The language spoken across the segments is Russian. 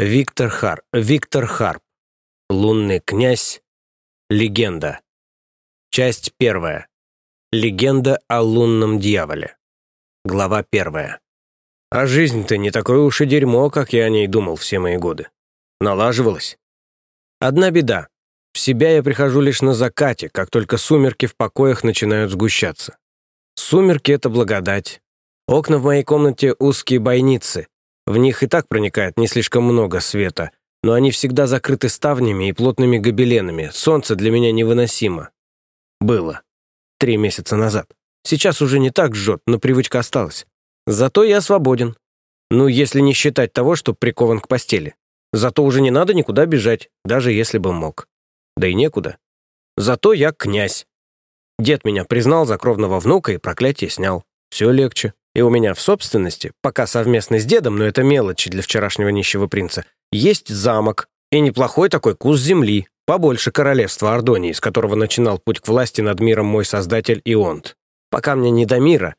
Виктор Хар, Виктор Харп. Лунный князь. Легенда. Часть первая. Легенда о лунном дьяволе. Глава первая. А жизнь-то не такое уж и дерьмо, как я о ней думал все мои годы. Налаживалась. Одна беда. В себя я прихожу лишь на закате, как только сумерки в покоях начинают сгущаться. Сумерки — это благодать. Окна в моей комнате узкие бойницы, в них и так проникает не слишком много света, но они всегда закрыты ставнями и плотными гобеленами. Солнце для меня невыносимо. Было. Три месяца назад. Сейчас уже не так жжет, но привычка осталась. Зато я свободен. Ну, если не считать того, что прикован к постели. Зато уже не надо никуда бежать, даже если бы мог. Да и некуда. Зато я князь. Дед меня признал за кровного внука и проклятие снял. Все легче. И у меня в собственности, пока совместно с дедом, но это мелочи для вчерашнего нищего принца, есть замок и неплохой такой кус земли, побольше королевства Ордонии, с которого начинал путь к власти над миром мой создатель Ионт. Пока мне не до мира,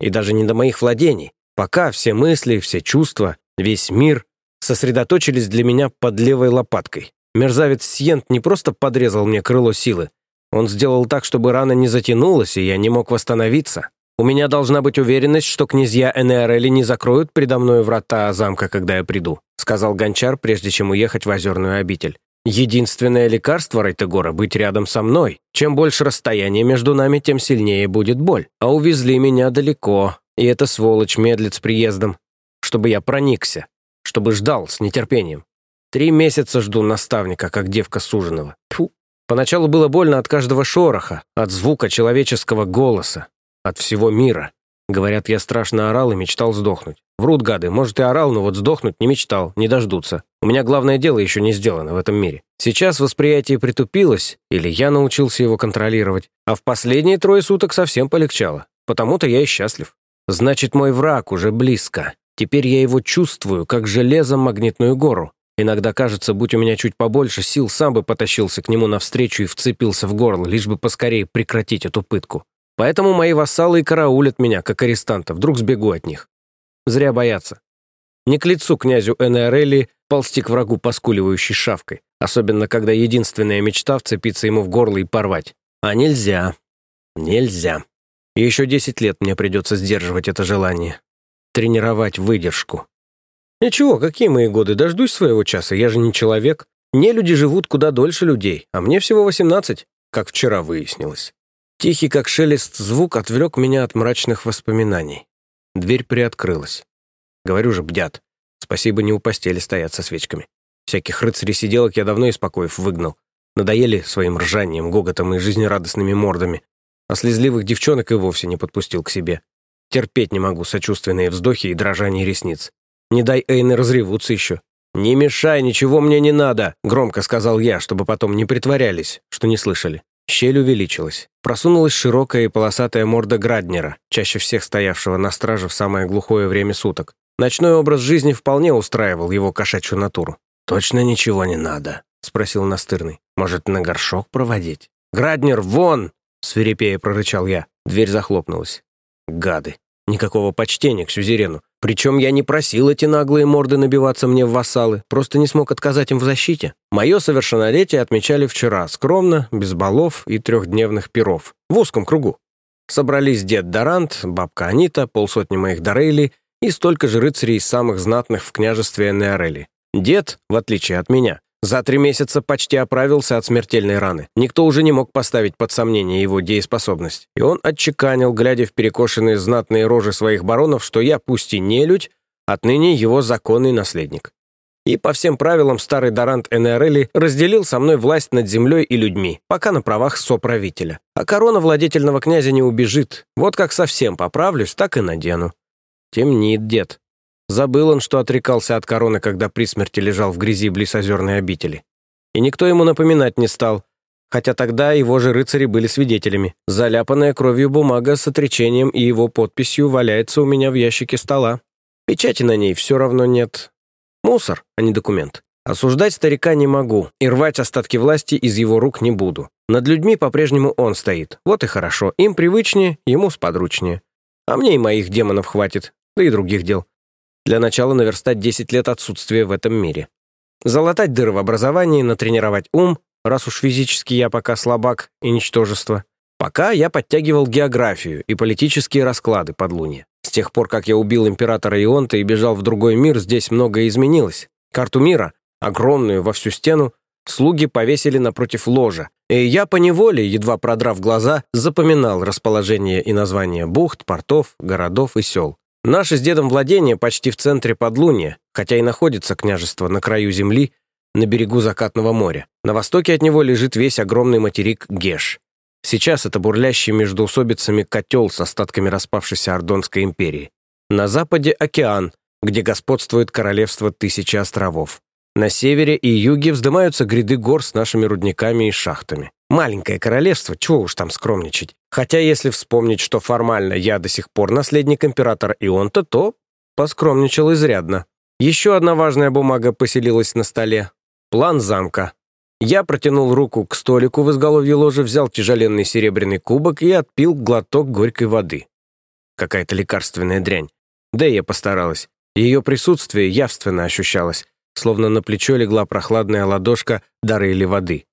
и даже не до моих владений. Пока все мысли, все чувства, весь мир сосредоточились для меня под левой лопаткой. Мерзавец Сьент не просто подрезал мне крыло силы, он сделал так, чтобы рана не затянулась, и я не мог восстановиться. У меня должна быть уверенность, что князья Энеорели не закроют предо мной врата замка, когда я приду», сказал Гончар, прежде чем уехать в озерную обитель. «Единственное лекарство Рейтегора — быть рядом со мной. Чем больше расстояние между нами, тем сильнее будет боль. А увезли меня далеко, и эта сволочь медлит с приездом. Чтобы я проникся, чтобы ждал с нетерпением. Три месяца жду наставника, как девка суженого. Фу. Поначалу было больно от каждого шороха, от звука человеческого голоса, от всего мира. Говорят, я страшно орал и мечтал сдохнуть. Врут гады, может и орал, но вот сдохнуть не мечтал, не дождутся. У меня главное дело еще не сделано в этом мире. Сейчас восприятие притупилось, или я научился его контролировать, а в последние трое суток совсем полегчало. Потому-то я и счастлив. Значит, мой враг уже близко. Теперь я его чувствую, как железом магнитную гору. Иногда кажется, будь у меня чуть побольше сил, сам бы потащился к нему навстречу и вцепился в горло, лишь бы поскорее прекратить эту пытку. Поэтому мои вассалы и караулят меня, как арестанта, вдруг сбегу от них. Зря бояться. Не к лицу князю Энеорелли ползти к врагу, поскуливающей шавкой, особенно когда единственная мечта вцепиться ему в горло и порвать. А нельзя. Нельзя. Еще десять лет мне придется сдерживать это желание. Тренировать выдержку. Ничего, какие мои годы, дождусь своего часа, я же не человек. Не люди живут куда дольше людей, а мне всего восемнадцать, как вчера выяснилось. Тихий, как шелест, звук отвлек меня от мрачных воспоминаний. Дверь приоткрылась. Говорю же, бдят. Спасибо, не у постели стоят со свечками. Всяких рыцарей-сиделок я давно из покоев выгнал. Надоели своим ржанием, гоготом и жизнерадостными мордами. А слезливых девчонок и вовсе не подпустил к себе. Терпеть не могу сочувственные вздохи и дрожание ресниц. Не дай Эйны разревутся еще. «Не мешай, ничего мне не надо», — громко сказал я, чтобы потом не притворялись, что не слышали. Щель увеличилась. Просунулась широкая и полосатая морда Граднера, чаще всех стоявшего на страже в самое глухое время суток. Ночной образ жизни вполне устраивал его кошачью натуру. «Точно ничего не надо?» — спросил Настырный. «Может, на горшок проводить?» «Граднер, вон!» — свирепея прорычал я. Дверь захлопнулась. Гады. Никакого почтения к сюзерену. Причем я не просил эти наглые морды набиваться мне в вассалы, просто не смог отказать им в защите. Мое совершеннолетие отмечали вчера, скромно, без балов и трехдневных перов, в узком кругу. Собрались дед Дарант, бабка Анита, полсотни моих Дорейлей и столько же рыцарей из самых знатных в княжестве Неорели. Дед, в отличие от меня, за три месяца почти оправился от смертельной раны. Никто уже не мог поставить под сомнение его дееспособность. И он отчеканил, глядя в перекошенные знатные рожи своих баронов, что я, пусть и не людь, отныне его законный наследник. И по всем правилам старый Дорант Энерелли разделил со мной власть над землей и людьми, пока на правах соправителя. А корона владетельного князя не убежит. Вот как совсем поправлюсь, так и надену. Темнит дед. Забыл он, что отрекался от короны, когда при смерти лежал в грязи близ озерной обители. И никто ему напоминать не стал, хотя тогда его же рыцари были свидетелями. Заляпанная кровью бумага с отречением и его подписью валяется у меня в ящике стола. Печати на ней все равно нет. Мусор, а не документ. Осуждать старика не могу, и рвать остатки власти из его рук не буду. Над людьми по-прежнему он стоит. Вот и хорошо. Им привычнее, ему сподручнее. А мне и моих демонов хватит, да и других дел. Для начала наверстать 10 лет отсутствия в этом мире. Залатать дыры в образовании, натренировать ум, раз уж физически я пока слабак и ничтожество. Пока я подтягивал географию и политические расклады подлунья. С тех пор, как я убил императора Ионта и бежал в другой мир, здесь многое изменилось. Карту мира, огромную во всю стену, слуги повесили напротив ложа, и я поневоле, едва продрав глаза, запоминал расположение и названия бухт, портов, городов и сел. Наше с дедом владение почти в центре подлуния, хотя и находится княжество на краю земли, на берегу закатного моря. На востоке от него лежит весь огромный материк Геш. Сейчас это бурлящий между усобицами котел с остатками распавшейся Ордонской империи. На западе океан, где господствует королевство тысячи островов. На севере и юге вздымаются гряды гор с нашими рудниками и шахтами. Маленькое королевство, чего уж там скромничать. Хотя если вспомнить, что формально я до сих пор наследник императора Ионта, то поскромничал изрядно. Еще одна важная бумага поселилась на столе. План замка. Я протянул руку к столику в изголовье ложа, взял тяжеленный серебряный кубок и отпил глоток горькой воды. Какая-то лекарственная дрянь. Да я постаралась. Ее присутствие явственно ощущалось, словно на плечо легла прохладная ладошка дары или воды.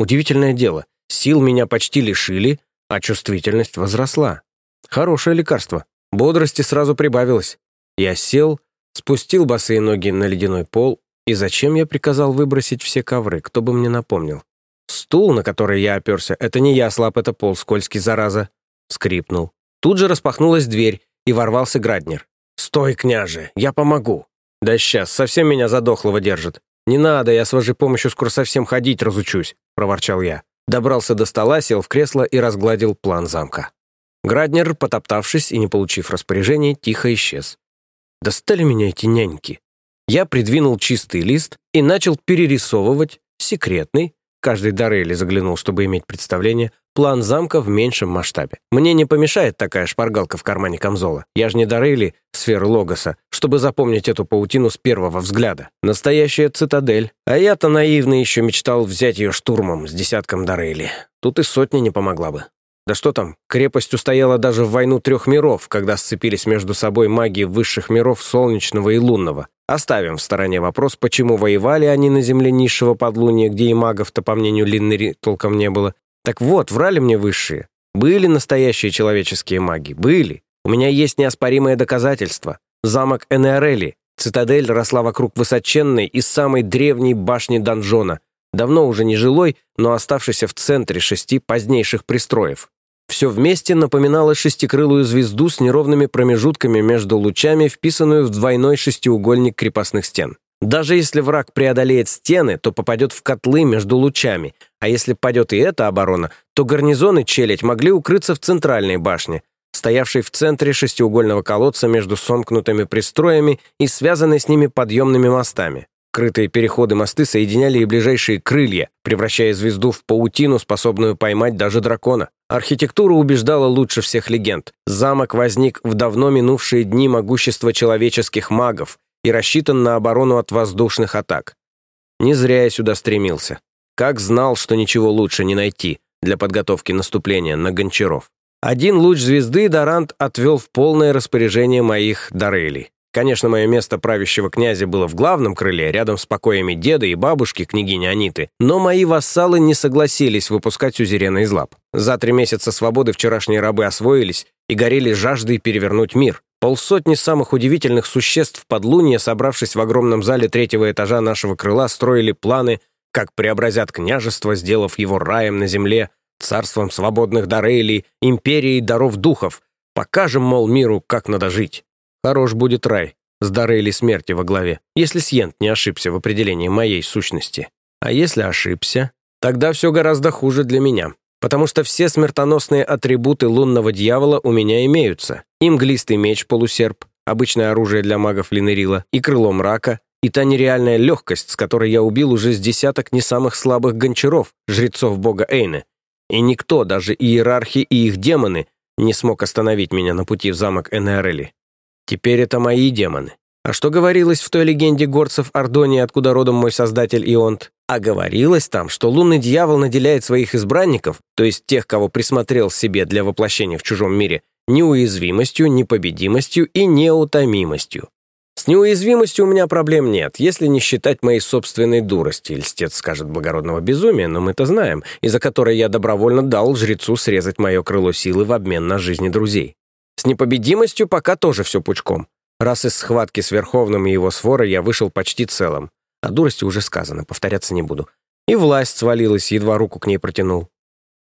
Удивительное дело, сил меня почти лишили, а чувствительность возросла. Хорошее лекарство. Бодрости сразу прибавилось. Я сел, спустил босые ноги на ледяной пол, и зачем я приказал выбросить все ковры, кто бы мне напомнил? Стул, на который я оперся, это не я слаб, это пол скользкий, зараза. Скрипнул. Тут же распахнулась дверь, и ворвался Граднер. «Стой, княже, я помогу!» «Да сейчас, совсем меня задохлого держит». «Не надо, я с вашей помощью скоро совсем ходить разучусь», — проворчал я. Добрался до стола, сел в кресло и разгладил план замка. Граднер, потоптавшись и не получив распоряжения, тихо исчез. Достали меня эти няньки. Я придвинул чистый лист и начал перерисовывать секретный, каждый Дарели заглянул, чтобы иметь представление, план замка в меньшем масштабе. Мне не помешает такая шпаргалка в кармане камзола. Я же не Дарели сферы Логоса, чтобы запомнить эту паутину с первого взгляда. Настоящая цитадель. А я-то наивно еще мечтал взять ее штурмом с десятком Дарели. Тут и сотни не помогла бы. Да что там, крепость устояла даже в войну трех миров, когда сцепились между собой маги высших миров солнечного и лунного. Оставим в стороне вопрос, почему воевали они на земле низшего подлуния, где и магов-то, по мнению Линнери, толком не было. Так вот, врали мне высшие. Были настоящие человеческие маги, были. У меня есть неоспоримое доказательство. Замок Энеорели. Цитадель росла вокруг высоченной и самой древней башни донжона, давно уже не жилой, но оставшейся в центре шести позднейших пристроев. Все вместе напоминало шестикрылую звезду с неровными промежутками между лучами, вписанную в двойной шестиугольник крепостных стен. Даже если враг преодолеет стены, то попадет в котлы между лучами, а если падет и эта оборона, то гарнизоны челядь могли укрыться в центральной башне, стоявшей в центре шестиугольного колодца между сомкнутыми пристроями и связанной с ними подъемными мостами. Крытые переходы мосты соединяли и ближайшие крылья, превращая звезду в паутину, способную поймать даже дракона. Архитектура убеждала лучше всех легенд. Замок возник в давно минувшие дни могущества человеческих магов и рассчитан на оборону от воздушных атак. Не зря я сюда стремился. Как знал, что ничего лучше не найти для подготовки наступления на гончаров. Один луч звезды Дорант отвел в полное распоряжение моих Дарелей. Конечно, мое место правящего князя было в главном крыле, рядом с покоями деда и бабушки, княгини Аниты, но мои вассалы не согласились выпускать сюзерена из лап. За три месяца свободы вчерашние рабы освоились и горели жаждой перевернуть мир. Полсотни самых удивительных существ подлуния, собравшись в огромном зале третьего этажа нашего крыла, строили планы, как преобразят княжество, сделав его раем на земле, царством свободных дарейлей, империей даров духов. Покажем, мол, миру, как надо жить. Хорош будет рай, с или смерти во главе, если Сьент не ошибся в определении моей сущности. А если ошибся, тогда все гораздо хуже для меня, потому что все смертоносные атрибуты лунного дьявола у меня имеются. И мглистый меч полусерп, обычное оружие для магов Линерила, и крыло мрака, и та нереальная легкость, с которой я убил уже с десяток не самых слабых гончаров, жрецов бога Эйны. И никто, даже иерархи и их демоны, не смог остановить меня на пути в замок Энеорели. Теперь это мои демоны. А что говорилось в той легенде горцев Ордонии, откуда родом мой создатель Ионт? А говорилось там, что лунный дьявол наделяет своих избранников, то есть тех, кого присмотрел себе для воплощения в чужом мире, неуязвимостью, непобедимостью и неутомимостью. С неуязвимостью у меня проблем нет, если не считать моей собственной дурости, льстец скажет благородного безумия, но мы-то знаем, из-за которой я добровольно дал жрецу срезать мое крыло силы в обмен на жизни друзей. С непобедимостью пока тоже все пучком. Раз из схватки с Верховным и его сворой я вышел почти целым. О дурости уже сказано, повторяться не буду. И власть свалилась, едва руку к ней протянул.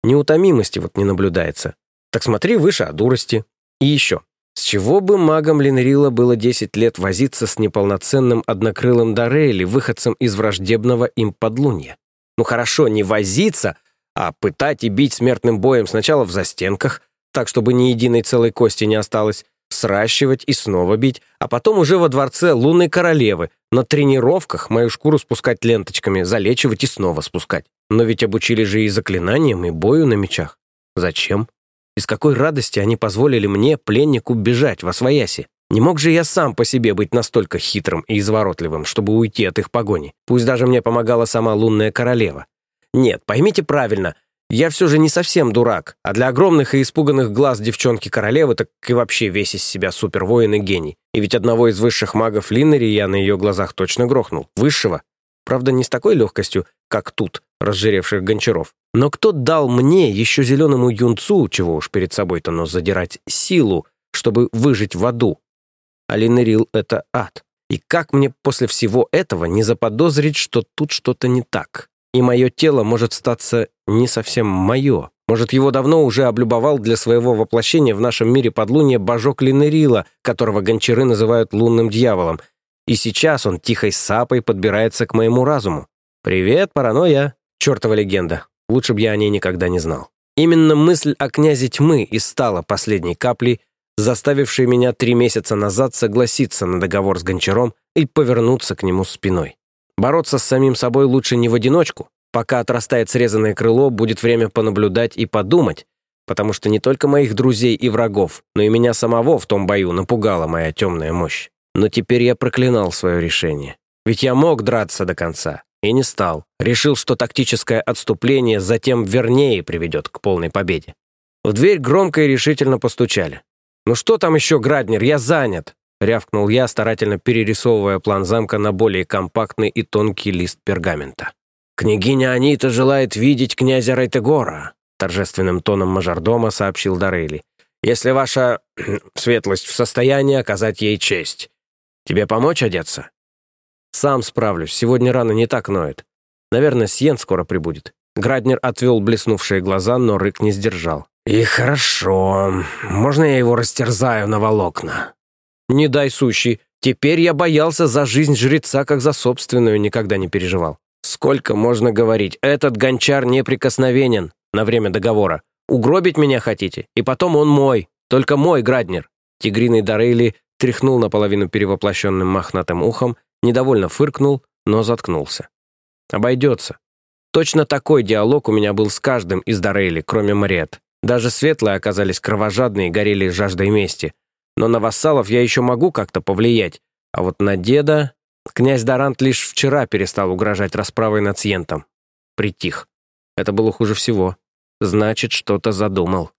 Неутомимости вот не наблюдается. Так смотри выше о дурости. И еще. С чего бы магам Ленрила было 10 лет возиться с неполноценным однокрылым Дарейли, выходцем из враждебного им подлунья? Ну хорошо, не возиться, а пытать и бить смертным боем сначала в застенках, так, чтобы ни единой целой кости не осталось, сращивать и снова бить, а потом уже во дворце лунной королевы, на тренировках мою шкуру спускать ленточками, залечивать и снова спускать. Но ведь обучили же и заклинаниям, и бою на мечах. Зачем? Из какой радости они позволили мне, пленнику, бежать во свояси? Не мог же я сам по себе быть настолько хитрым и изворотливым, чтобы уйти от их погони? Пусть даже мне помогала сама лунная королева. Нет, поймите правильно, я все же не совсем дурак, а для огромных и испуганных глаз девчонки-королевы так и вообще весь из себя супервоин и гений. И ведь одного из высших магов Линнери я на ее глазах точно грохнул. Высшего. Правда, не с такой легкостью, как тут, разжиревших гончаров. Но кто дал мне, еще зеленому юнцу, чего уж перед собой-то нос задирать, силу, чтобы выжить в аду? Алинерил — это ад. И как мне после всего этого не заподозрить, что тут что-то не так? И мое тело может статься не совсем мое. Может, его давно уже облюбовал для своего воплощения в нашем мире подлунья божок Линерила, которого гончары называют лунным дьяволом. И сейчас он тихой сапой подбирается к моему разуму. «Привет, паранойя!» Чертова легенда. Лучше бы я о ней никогда не знал. Именно мысль о князе тьмы и стала последней каплей, заставившей меня три месяца назад согласиться на договор с Гончаром и повернуться к нему спиной. Бороться с самим собой лучше не в одиночку. Пока отрастает срезанное крыло, будет время понаблюдать и подумать, потому что не только моих друзей и врагов, но и меня самого в том бою напугала моя темная мощь. Но теперь я проклинал свое решение. Ведь я мог драться до конца. И не стал. Решил, что тактическое отступление затем вернее приведет к полной победе. В дверь громко и решительно постучали. «Ну что там еще, Граднер, я занят!» — рявкнул я, старательно перерисовывая план замка на более компактный и тонкий лист пергамента. «Княгиня Анита желает видеть князя Райтегора», — торжественным тоном мажордома сообщил Дарейли. «Если ваша светлость в состоянии оказать ей честь. Тебе помочь одеться?» «Сам справлюсь, сегодня рано не так ноет. Наверное, Сьен скоро прибудет». Граднер отвел блеснувшие глаза, но рык не сдержал. «И хорошо. Можно я его растерзаю на волокна?» «Не дай сущий. Теперь я боялся за жизнь жреца, как за собственную, никогда не переживал. Сколько можно говорить? Этот гончар неприкосновенен на время договора. Угробить меня хотите? И потом он мой. Только мой, Граднер». Тигриный Дарейли тряхнул наполовину перевоплощенным мохнатым ухом Недовольно фыркнул, но заткнулся. «Обойдется. Точно такой диалог у меня был с каждым из Дарейли, кроме Мариет. Даже светлые оказались кровожадные и горели жаждой мести. Но на вассалов я еще могу как-то повлиять. А вот на деда... Князь Дарант лишь вчера перестал угрожать расправой над Сьентом. Притих. Это было хуже всего. Значит, что-то задумал.